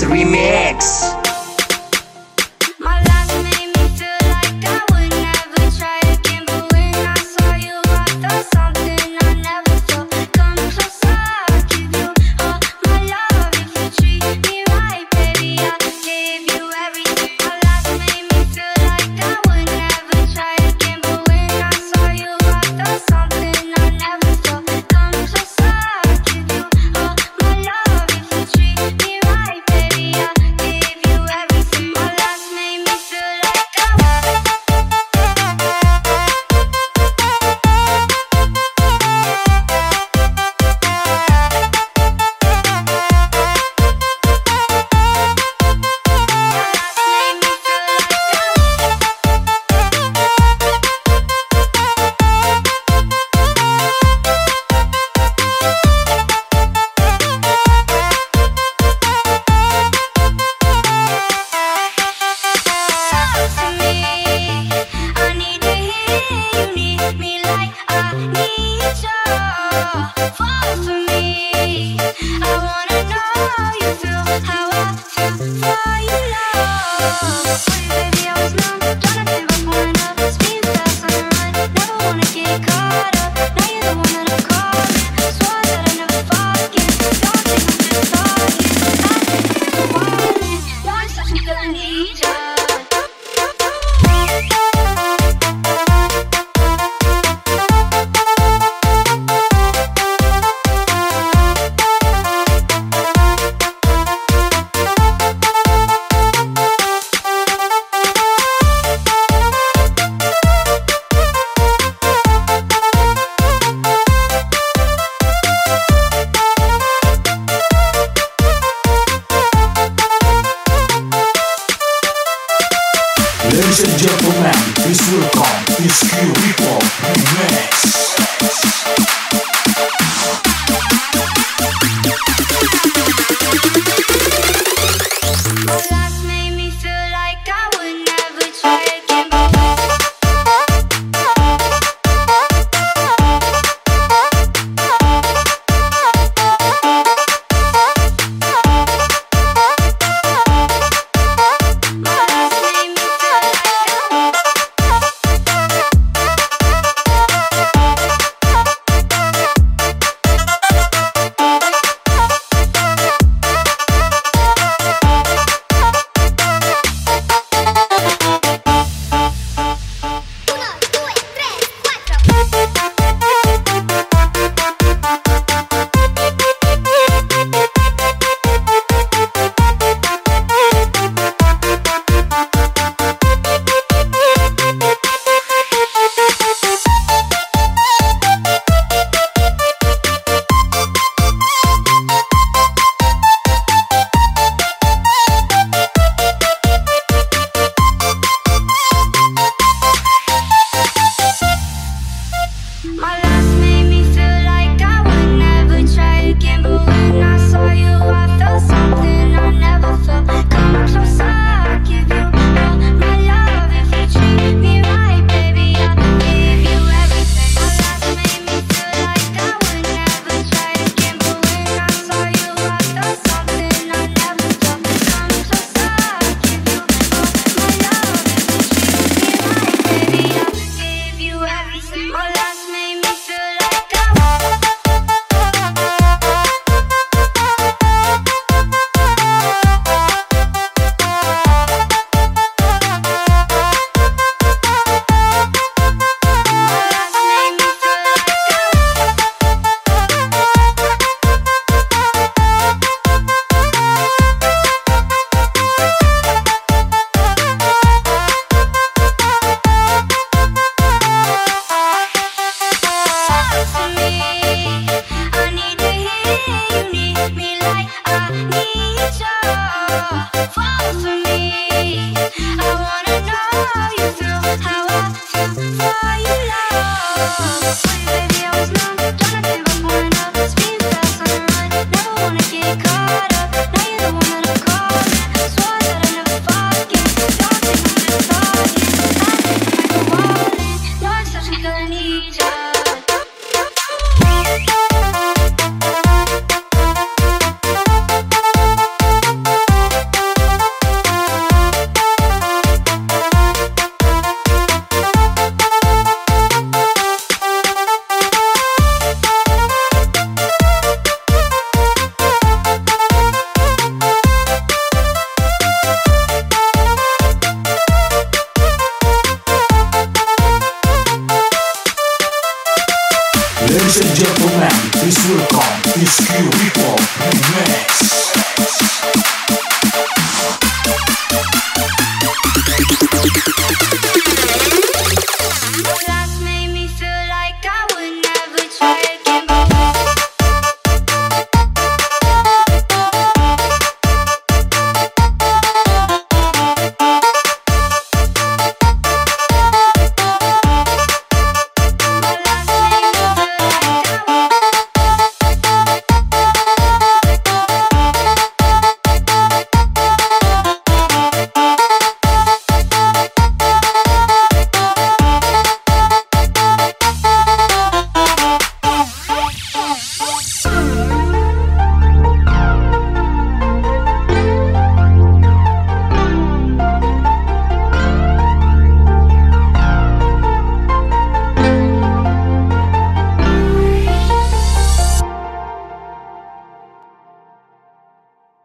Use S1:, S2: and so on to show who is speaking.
S1: Remix
S2: It's Skill people Hop Remix. Ladies and gentlemen, please welcome this Q Remix.